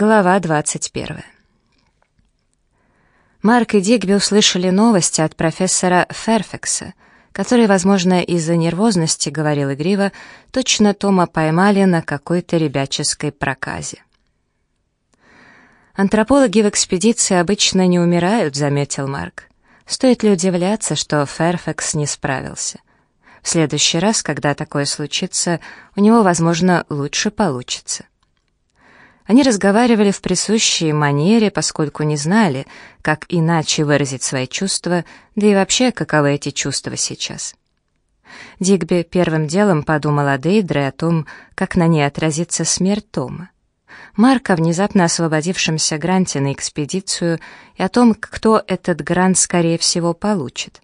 Глава 21. Марк и Дигби услышали новости от профессора Ферфекса, который, возможно, из-за нервозности говорил игриво, точно Тома поймали на какой-то ребяческой проказе. «Антропологи в экспедиции обычно не умирают», — заметил Марк. «Стоит ли удивляться, что Ферфекс не справился? В следующий раз, когда такое случится, у него, возможно, лучше получится». Они разговаривали в присущей манере, поскольку не знали, как иначе выразить свои чувства, да и вообще, каковы эти чувства сейчас. Дигби первым делом подумал о Дейдре о том, как на ней отразится смерть Тома. Марк о внезапно освободившемся гранте на экспедицию и о том, кто этот грант, скорее всего, получит.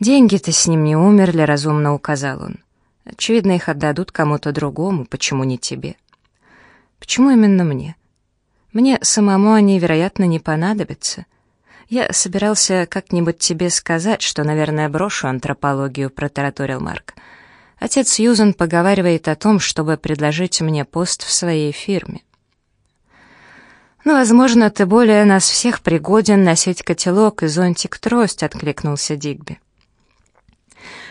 «Деньги-то с ним не умерли», — разумно указал он. «Очевидно, их отдадут кому-то другому, почему не тебе?» Почему именно мне? Мне самому они, вероятно, не понадобятся. Я собирался как-нибудь тебе сказать, что, наверное, брошу антропологию, протараторил Марк. Отец Сьюзен поговаривает о том, чтобы предложить мне пост в своей фирме. «Ну, возможно, ты более нас всех пригоден носить котелок и зонтик-трость», — откликнулся Дигби.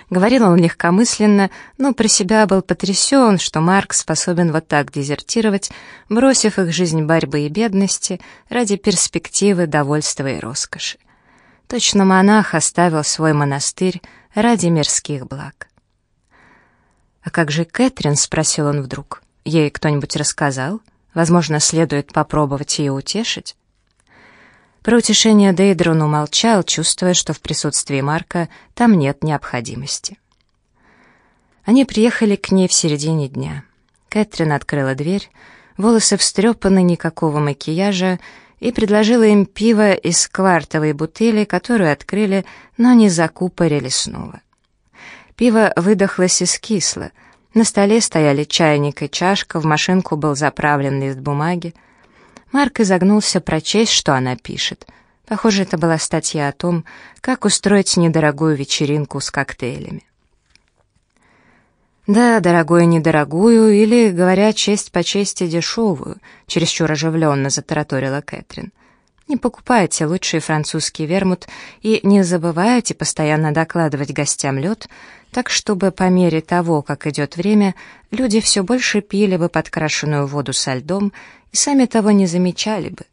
Говорил он легкомысленно, но про себя был потрясен, что Марк способен вот так дезертировать, бросив их жизнь борьбы и бедности ради перспективы довольства и роскоши. Точно монах оставил свой монастырь ради мирских благ. «А как же Кэтрин?» — спросил он вдруг. «Ей кто-нибудь рассказал? Возможно, следует попробовать ее утешить?» Про утешение Дейдрон умолчал, чувствуя, что в присутствии Марка там нет необходимости. Они приехали к ней в середине дня. Кэтрин открыла дверь, волосы встрепаны, никакого макияжа, и предложила им пиво из квартовой бутыли, которую открыли, но не закупорили снова. Пиво выдохлось и скисло. На столе стояли чайник и чашка, в машинку был заправлен лист бумаги. Марк изогнулся прочесть, что она пишет. Похоже, это была статья о том, как устроить недорогую вечеринку с коктейлями. Да, дорогую недорогую, или, говоря честь по чести, дешевую, чересчур оживленно затараторила Кэтрин. Не покупайте лучший французский вермут и не забывайте постоянно докладывать гостям лед, так чтобы по мере того, как идет время, люди все больше пили бы подкрашенную воду со льдом и сами того не замечали бы.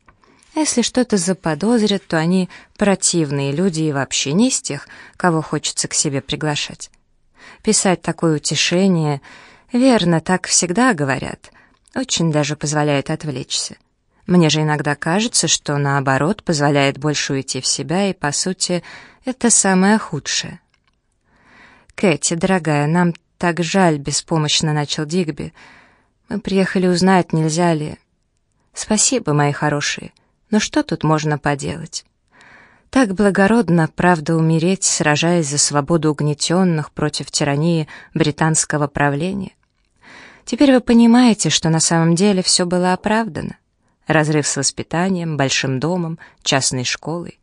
А если что-то заподозрят, то они противные люди и вообще не из тех, кого хочется к себе приглашать. Писать такое утешение, верно, так всегда говорят, очень даже позволяет отвлечься. Мне же иногда кажется, что наоборот позволяет больше уйти в себя, и, по сути, это самое худшее. «Кэти, дорогая, нам так жаль», — беспомощно начал Дигби. «Мы приехали узнать, нельзя ли...» «Спасибо, мои хорошие, но что тут можно поделать?» Так благородно, правда, умереть, сражаясь за свободу угнетенных против тирании британского правления. Теперь вы понимаете, что на самом деле все было оправдано. Разрыв с воспитанием, большим домом, частной школой.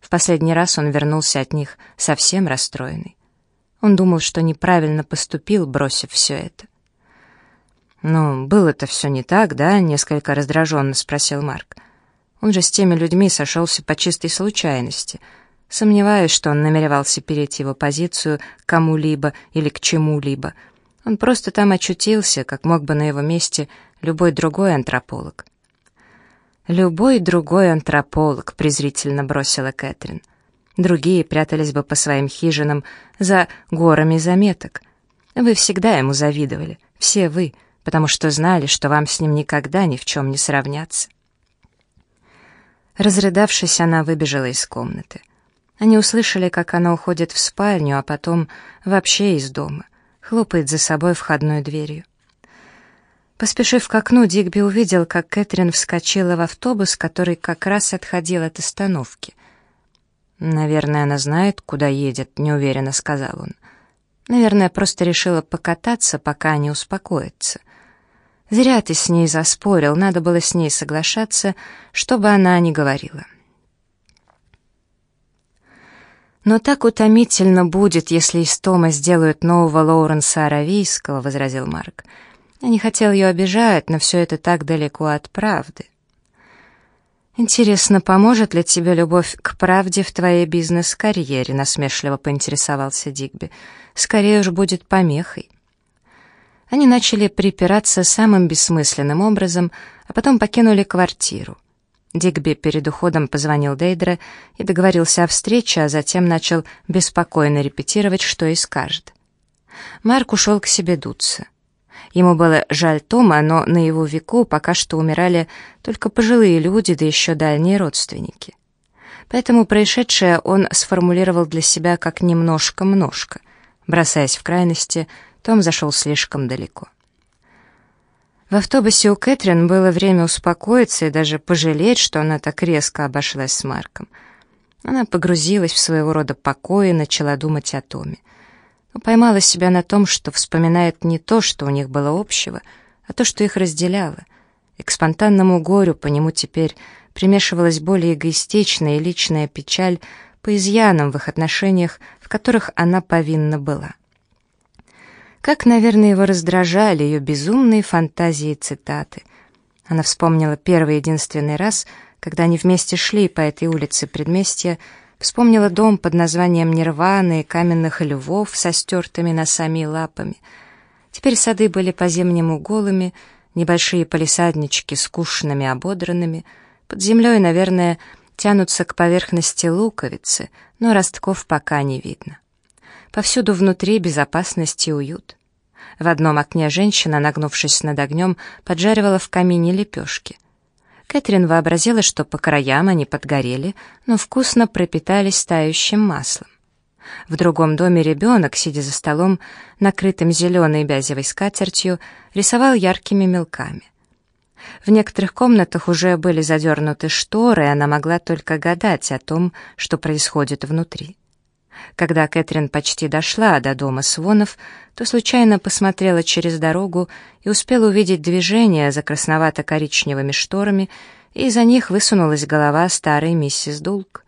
В последний раз он вернулся от них совсем расстроенный. Он думал, что неправильно поступил, бросив все это. «Ну, было-то все не так, да?» — несколько раздраженно спросил Марк. «Он же с теми людьми сошелся по чистой случайности. Сомневаюсь, что он намеревался перейти его позицию кому-либо или к чему-либо. Он просто там очутился, как мог бы на его месте любой другой антрополог». «Любой другой антрополог», — презрительно бросила Кэтрин. Другие прятались бы по своим хижинам за горами заметок. Вы всегда ему завидовали, все вы, потому что знали, что вам с ним никогда ни в чем не сравняться. Разрыдавшись, она выбежала из комнаты. Они услышали, как она уходит в спальню, а потом вообще из дома, хлопает за собой входной дверью. Поспешив к окну, Дигби увидел, как Кэтрин вскочила в автобус, который как раз отходил от остановки. «Наверное, она знает, куда едет», — неуверенно сказал он. «Наверное, просто решила покататься, пока не успокоится. Зря ты с ней заспорил, надо было с ней соглашаться, чтобы она не говорила». «Но так утомительно будет, если из Тома сделают нового Лоуренса Аравийского», — возразил Марк. Я не хотел ее обижать, но все это так далеко от правды. «Интересно, поможет ли тебе любовь к правде в твоей бизнес-карьере?» — насмешливо поинтересовался Дигби. «Скорее уж будет помехой». Они начали припираться самым бессмысленным образом, а потом покинули квартиру. Дигби перед уходом позвонил Дейдре и договорился о встрече, а затем начал беспокойно репетировать, что и скажет. Марк ушел к себе дуться. Ему было жаль Тома, но на его веку пока что умирали только пожилые люди, да еще дальние родственники. Поэтому происшедшее он сформулировал для себя как «немножко-множко». Бросаясь в крайности, Том зашел слишком далеко. В автобусе у Кэтрин было время успокоиться и даже пожалеть, что она так резко обошлась с Марком. Она погрузилась в своего рода покой и начала думать о Томе но поймала себя на том, что вспоминает не то, что у них было общего, а то, что их разделяло. И к спонтанному горю по нему теперь примешивалась более эгоистичная и личная печаль по изъянам в их отношениях, в которых она повинна была. Как, наверное, его раздражали ее безумные фантазии и цитаты. Она вспомнила первый единственный раз, когда они вместе шли по этой улице предместья, Вспомнила дом под названием Нирваны каменных львов со стертыми носами и лапами. Теперь сады были по-зимнему голыми, небольшие палисаднички скучными, ободранными. Под землей, наверное, тянутся к поверхности луковицы, но ростков пока не видно. Повсюду внутри безопасность и уют. В одном окне женщина, нагнувшись над огнем, поджаривала в камине лепешки. Кэтрин вообразила, что по краям они подгорели, но вкусно пропитались тающим маслом. В другом доме ребенок, сидя за столом, накрытым зеленой бязевой скатертью, рисовал яркими мелками. В некоторых комнатах уже были задернуты шторы, и она могла только гадать о том, что происходит внутри. Когда Кэтрин почти дошла до дома Свонов, то случайно посмотрела через дорогу и успела увидеть движение за красновато-коричневыми шторами, и из-за них высунулась голова старой миссис Дулк.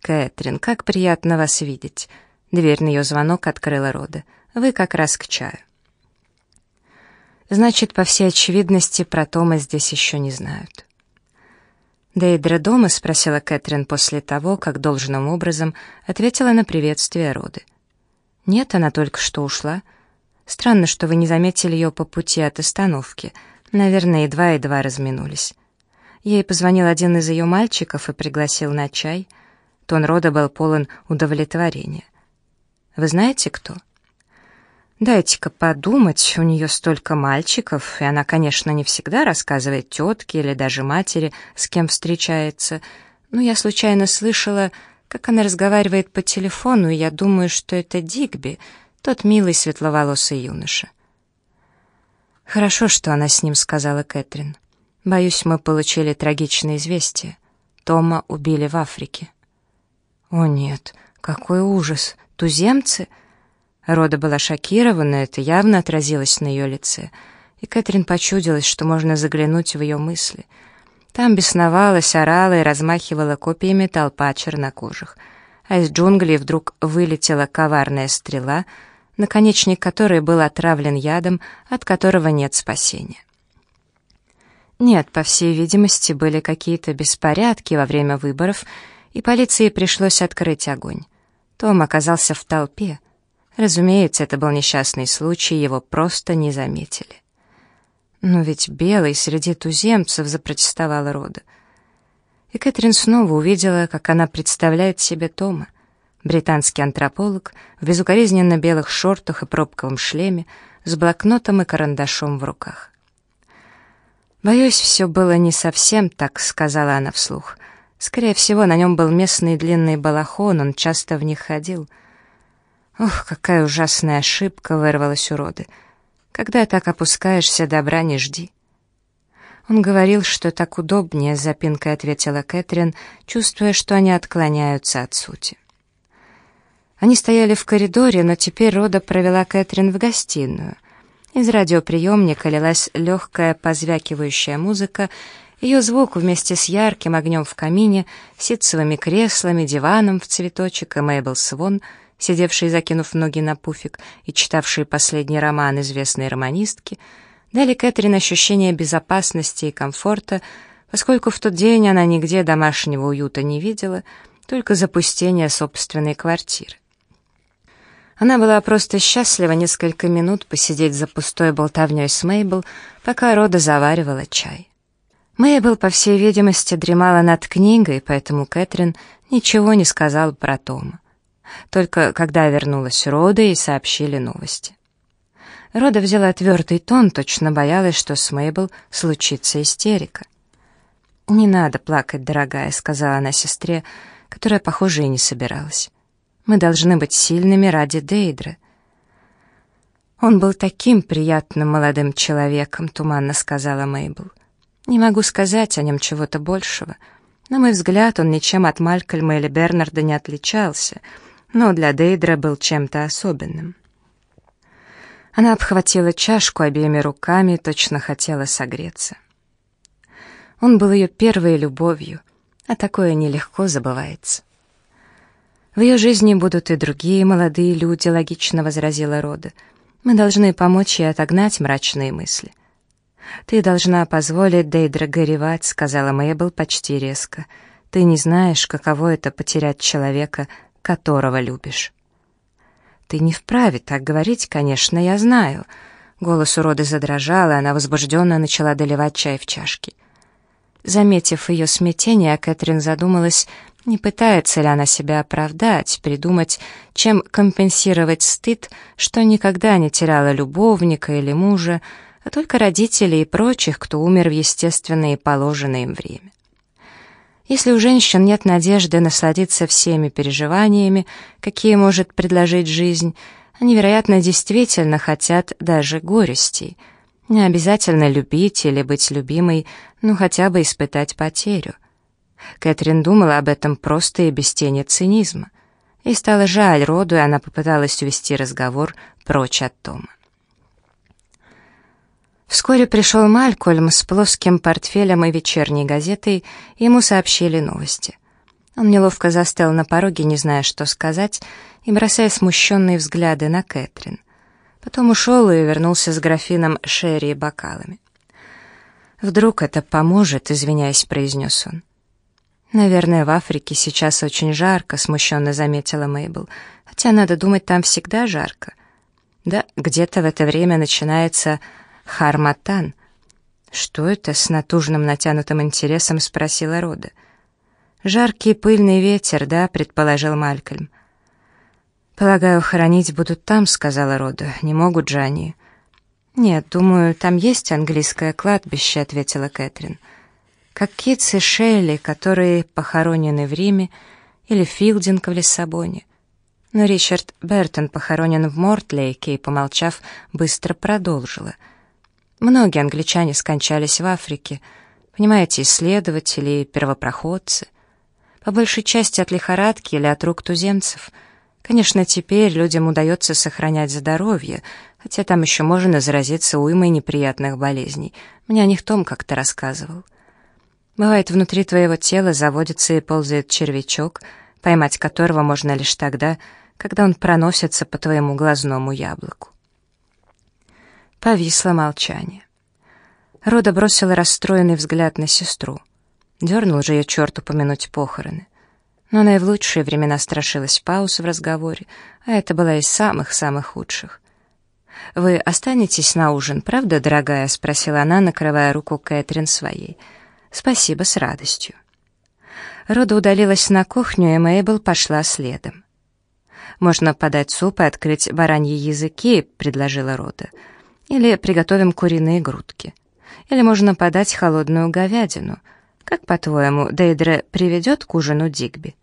«Кэтрин, как приятно вас видеть!» Дверь на ее звонок открыла Рода. «Вы как раз к чаю». Значит, по всей очевидности, про Тома здесь еще не знают. «Дейдра дома?» — спросила Кэтрин после того, как должным образом ответила на приветствие Роды. «Нет, она только что ушла. Странно, что вы не заметили ее по пути от остановки. Наверное, едва-едва разминулись». Ей позвонил один из ее мальчиков и пригласил на чай. Тон Рода был полон удовлетворения. «Вы знаете, кто?» Дайте-ка подумать, у нее столько мальчиков, и она, конечно, не всегда рассказывает тетке или даже матери, с кем встречается. Но я случайно слышала, как она разговаривает по телефону, и я думаю, что это Дигби, тот милый светловолосый юноша. «Хорошо, что она с ним», — сказала Кэтрин. «Боюсь, мы получили трагичное известие. Тома убили в Африке». «О нет, какой ужас! Туземцы?» Рода была шокирована, это явно отразилось на ее лице, и Кэтрин почудилась, что можно заглянуть в ее мысли. Там бесновалась, орала и размахивала копьями толпа чернокожих, а из джунглей вдруг вылетела коварная стрела, наконечник которой был отравлен ядом, от которого нет спасения. Нет, по всей видимости, были какие-то беспорядки во время выборов, и полиции пришлось открыть огонь. Том оказался в толпе, Разумеется, это был несчастный случай, его просто не заметили. «Но ведь белый среди туземцев», — запротестовала Рода. И Кэтрин снова увидела, как она представляет себе Тома. Британский антрополог в безукоризненно белых шортах и пробковом шлеме с блокнотом и карандашом в руках. «Боюсь, все было не совсем так», — сказала она вслух. «Скорее всего, на нем был местный длинный балахон, он часто в них ходил». Ох, какая ужасная ошибка вырвалась у Роды. Когда так опускаешься, добра не жди. Он говорил, что так удобнее, с запинкой ответила Кэтрин, чувствуя, что они отклоняются от сути. Они стояли в коридоре, но теперь Рода провела Кэтрин в гостиную. Из радиоприемника лилась легкая позвякивающая музыка, ее звук вместе с ярким огнем в камине, ситцевыми креслами, диваном в цветочек и Мэйбл Свон — сидевшие, закинув ноги на пуфик, и читавшие последний роман известной романистки, дали Кэтрин ощущение безопасности и комфорта, поскольку в тот день она нигде домашнего уюта не видела, только запустение собственной квартиры. Она была просто счастлива несколько минут посидеть за пустой болтовней с Мейбл, пока Рода заваривала чай. Мейбл, по всей видимости, дремала над книгой, поэтому Кэтрин ничего не сказала про Тома. Только когда вернулась Рода и сообщили новости. Рода взяла твердый тон, точно боялась, что с Мейбл случится истерика. «Не надо плакать, дорогая», — сказала она сестре, которая, похоже, и не собиралась. «Мы должны быть сильными ради Дейдра». «Он был таким приятным молодым человеком», — туманно сказала Мейбл. «Не могу сказать о нем чего-то большего. На мой взгляд, он ничем от Малькольма или Бернарда не отличался, но для Дейдра был чем-то особенным». Она обхватила чашку обеими руками, точно хотела согреться. Он был ее первой любовью, а такое нелегко забывается. «В ее жизни будут и другие молодые люди», — логично возразила Рода. «Мы должны помочь ей отогнать мрачные мысли». «Ты должна позволить Дейдра горевать», — сказала Мэйбл почти резко. «Ты не знаешь, каково это потерять человека, которого любишь». «Ты не вправе так говорить, конечно, я знаю». Голос уроды задрожал, и она возбужденно начала доливать чай в чашки. Заметив ее смятение, Кэтрин задумалась, не пытается ли она себя оправдать, придумать, чем компенсировать стыд, что никогда не теряла любовника или мужа, а только родителей и прочих, кто умер в естественное и положенное им время. Если у женщин нет надежды насладиться всеми переживаниями, какие может предложить жизнь, они, вероятно, действительно хотят даже горестей. Не обязательно любить или быть любимой, но хотя бы испытать потерю. Кэтрин думала об этом просто и без тени цинизма. И стало жаль Роду, и она попыталась увести разговор прочь от Тома. Вскоре пришел Малькольм с плоским портфелем и вечерней газетой, и ему сообщили новости. Он неловко застыл на пороге, не зная, что сказать, и бросая смущенные взгляды на Кэтрин. Потом ушел и вернулся с графином Шерри и бокалами. «Вдруг это поможет», — извиняясь, произнес он. «Наверное, в Африке сейчас очень жарко», — смущенно заметила Мейбл. «Хотя, надо думать, там всегда жарко». «Да, где-то в это время начинается Харматан. Что это? С натужным натянутым интересом спросила Рода. Жаркий пыльный ветер, да, предположил Малькольм. Полагаю, хоронить будут там, сказала Рода. Не могут же они. Нет, думаю, там есть английское кладбище, ответила Кэтрин. Как Китс и Шелли, которые похоронены в Риме, или Филдинг в Лиссабоне. Но Ричард Бертон похоронен в Мортлейке и, помолчав, быстро продолжила — Многие англичане скончались в Африке, понимаете, исследователи, первопроходцы. По большей части от лихорадки или от рук туземцев. Конечно, теперь людям удается сохранять здоровье, хотя там еще можно заразиться уймой неприятных болезней. Мне о них Том как-то рассказывал. Бывает, внутри твоего тела заводится и ползает червячок, поймать которого можно лишь тогда, когда он проносится по твоему глазному яблоку. Повисло молчание. Рода бросила расстроенный взгляд на сестру. Дернул же ее черт упомянуть похороны. Но она и в лучшие времена страшилась пауз в разговоре, а это была из самых-самых худших. «Вы останетесь на ужин, правда, дорогая?» — спросила она, накрывая руку Кэтрин своей. «Спасибо, с радостью». Рода удалилась на кухню, и Мейбл пошла следом. «Можно подать суп и открыть бараньи языки», — предложила Рода. Или приготовим куриные грудки. Или можно подать холодную говядину. Как, по-твоему, Дейдре приведет к ужину Дигби?»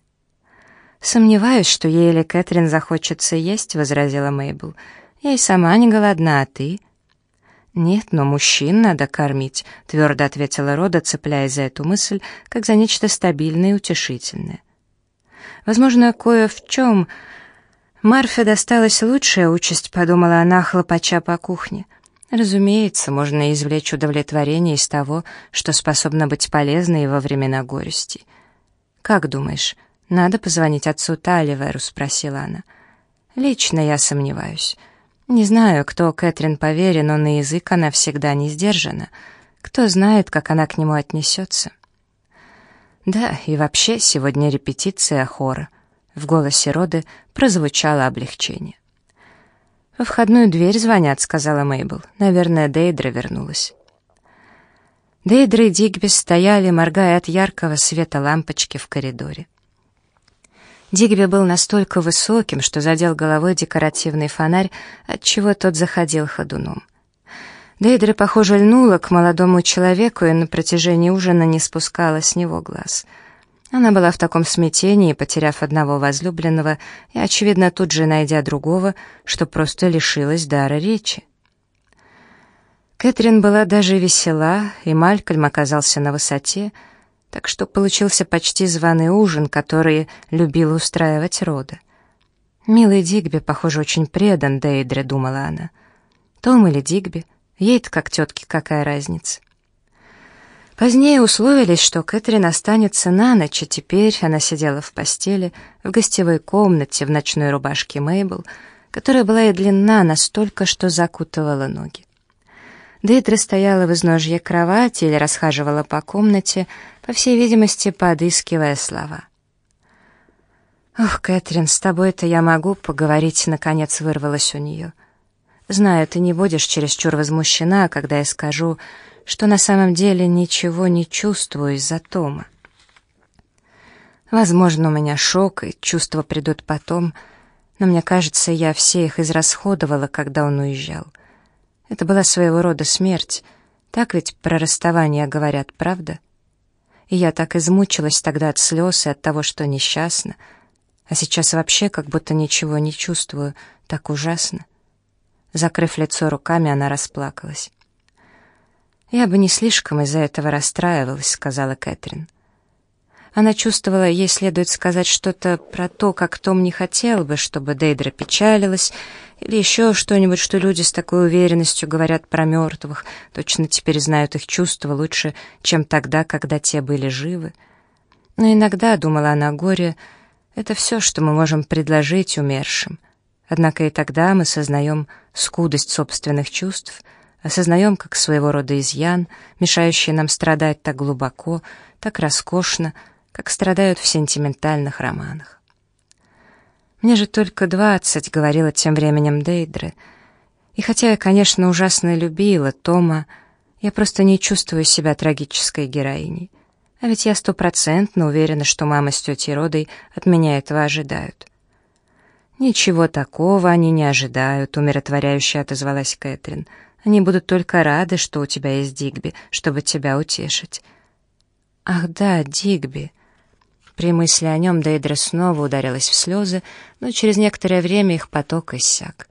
«Сомневаюсь, что ей или Кэтрин захочется есть», — возразила Мейбл. «Я и сама не голодна, а ты?» «Нет, но мужчин надо кормить», — твердо ответила Рода, цепляясь за эту мысль, как за нечто стабильное и утешительное. «Возможно, кое в чем...» Марфе досталась лучшая участь, подумала она, хлопача по кухне. Разумеется, можно извлечь удовлетворение из того, что способно быть полезной во времена горести. «Как думаешь, надо позвонить отцу Таливеру?» — спросила она. «Лично я сомневаюсь. Не знаю, кто Кэтрин по вере, но на язык она всегда не сдержана. Кто знает, как она к нему отнесется. Да, и вообще сегодня репетиция хора. В голосе Роды прозвучало облегчение. «Во входную дверь звонят», — сказала Мейбл. «Наверное, Дейдра вернулась». Дейдра и Дигби стояли, моргая от яркого света лампочки в коридоре. Дигби был настолько высоким, что задел головой декоративный фонарь, отчего тот заходил ходуном. Дейдра, похоже, льнула к молодому человеку и на протяжении ужина не спускала с него глаз. Она была в таком смятении, потеряв одного возлюбленного и, очевидно, тут же найдя другого, что просто лишилась дара речи. Кэтрин была даже весела, и Малькольм оказался на высоте, так что получился почти званый ужин, который любил устраивать рода. «Милый Дигби, похоже, очень предан Дейдре», — думала она. «Том или Дигби? Ей-то как тетке какая разница?» Позднее условились, что Кэтрин останется на ночь, и теперь она сидела в постели, в гостевой комнате в ночной рубашке Мейбл, которая была и длинна настолько, что закутывала ноги. Дейдра стояла в изножье кровати или расхаживала по комнате, по всей видимости, подыскивая слова. «Ох, Кэтрин, с тобой-то я могу поговорить», — наконец вырвалось у нее. «Знаю, ты не будешь чересчур возмущена, когда я скажу, что на самом деле ничего не чувствую из-за Тома. Возможно, у меня шок, и чувства придут потом, но мне кажется, я все их израсходовала, когда он уезжал». Это была своего рода смерть. Так ведь про расставание говорят, правда? И я так измучилась тогда от слез и от того, что несчастна. А сейчас вообще как будто ничего не чувствую. Так ужасно. Закрыв лицо руками, она расплакалась. «Я бы не слишком из-за этого расстраивалась», — сказала Кэтрин. Она чувствовала, ей следует сказать что-то про то, как Том не хотел бы, чтобы Дейдра печалилась, или еще что-нибудь, что люди с такой уверенностью говорят про мертвых, точно теперь знают их чувства лучше, чем тогда, когда те были живы. Но иногда, думала она, горе — это все, что мы можем предложить умершим. Однако и тогда мы сознаем скудость собственных чувств, осознаем как своего рода изъян, мешающий нам страдать так глубоко, так роскошно, как страдают в сентиментальных романах. «Мне же только двадцать», — говорила тем временем Дейдре. «И хотя я, конечно, ужасно любила Тома, я просто не чувствую себя трагической героиней. А ведь я стопроцентно уверена, что мама с тетей Родой от меня этого ожидают». «Ничего такого они не ожидают», — умиротворяюще отозвалась Кэтрин. «Они будут только рады, что у тебя есть Дигби, чтобы тебя утешить». «Ах да, Дигби», при мысли о нем Дейдра снова ударилась в слезы, но через некоторое время их поток иссяк.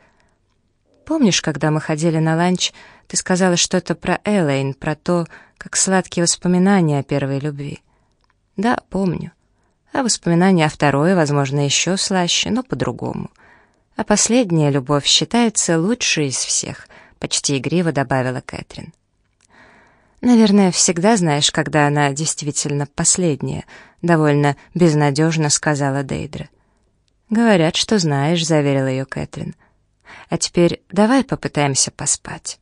«Помнишь, когда мы ходили на ланч, ты сказала что-то про Элейн, про то, как сладкие воспоминания о первой любви?» «Да, помню. А воспоминания о второй, возможно, еще слаще, но по-другому. А последняя любовь считается лучшей из всех», — почти игриво добавила Кэтрин. Наверное, всегда знаешь, когда она действительно последняя, довольно безнадежно сказала Дейдра. Говорят, что знаешь, заверила ее Кэтрин. А теперь давай попытаемся поспать.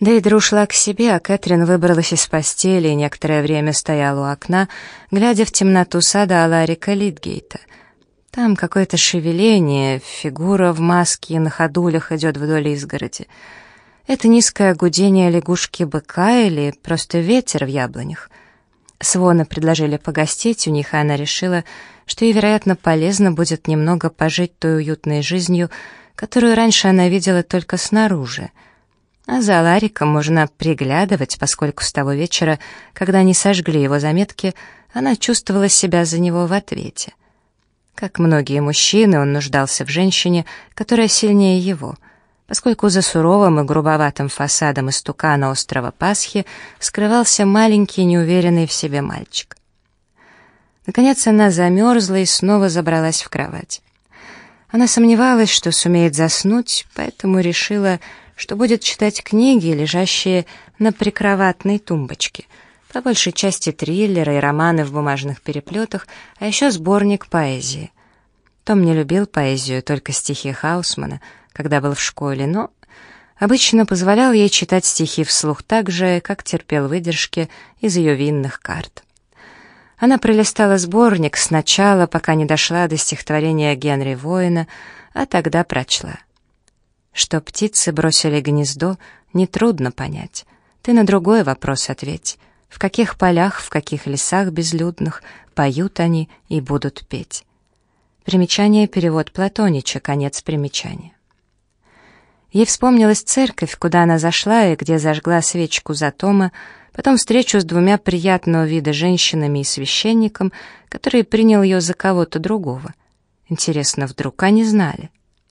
Дейдра ушла к себе, а Кэтрин выбралась из постели и некоторое время стояла у окна, глядя в темноту сада Аларика Литгейта. Там какое-то шевеление, фигура в маске и на ходулях идет вдоль изгороди. Это низкое гудение лягушки-быка или просто ветер в яблонях. Свона предложили погостить у них, и она решила, что ей, вероятно, полезно будет немного пожить той уютной жизнью, которую раньше она видела только снаружи. А за Лариком можно приглядывать, поскольку с того вечера, когда они сожгли его заметки, она чувствовала себя за него в ответе. Как многие мужчины, он нуждался в женщине, которая сильнее его — поскольку за суровым и грубоватым фасадом истукана острова Пасхи скрывался маленький, неуверенный в себе мальчик. Наконец она замерзла и снова забралась в кровать. Она сомневалась, что сумеет заснуть, поэтому решила, что будет читать книги, лежащие на прикроватной тумбочке, по большей части триллеры и романы в бумажных переплетах, а еще сборник поэзии. Том не любил поэзию, только стихи Хаусмана — когда был в школе, но обычно позволял ей читать стихи вслух так же, как терпел выдержки из ее винных карт. Она пролистала сборник сначала, пока не дошла до стихотворения Генри Воина, а тогда прочла. Что птицы бросили гнездо, нетрудно понять. Ты на другой вопрос ответь. В каких полях, в каких лесах безлюдных поют они и будут петь? Примечание перевод Платонича, конец примечания. Ей вспомнилась церковь, куда она зашла и где зажгла свечку за Тома, потом встречу с двумя приятного вида женщинами и священником, который принял ее за кого-то другого. Интересно, вдруг они знали?